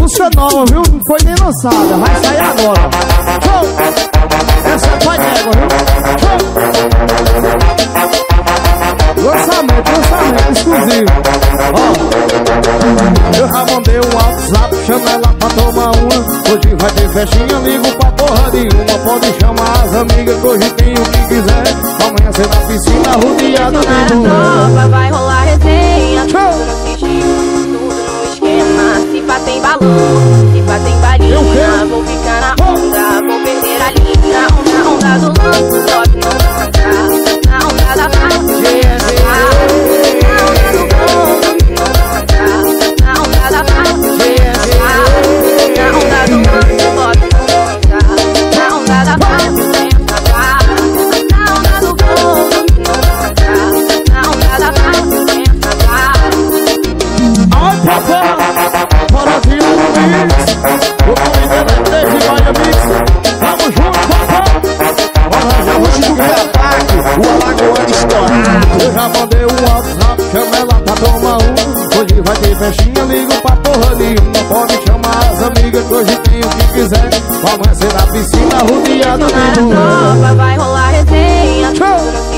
Música nova, viu? Não foi nem lançada, vai sair agora. Show! Essa é pai d'égua, viu? Show! Lançamento, lançamento exclusivo. Ó, eu já mandei um WhatsApp, chama ela pra tomar uma. Hoje vai ter festinha, ligo pra porra de uma. Pode chamar as amigas que hoje tem o que quiser. Amanhã cê na piscina, rodeada de mulher. vai rolar resenha. Show! O Alagoano estourado. Eu já mandei um WhatsApp, chama ela pra tomar um. Hoje vai ter festinha, ligo pra porra nenhuma. Pode chamar as amigas que hoje tem o que quiser. Vamos ser na piscina, rodeada de mulher. nova vai rolar resenha Show!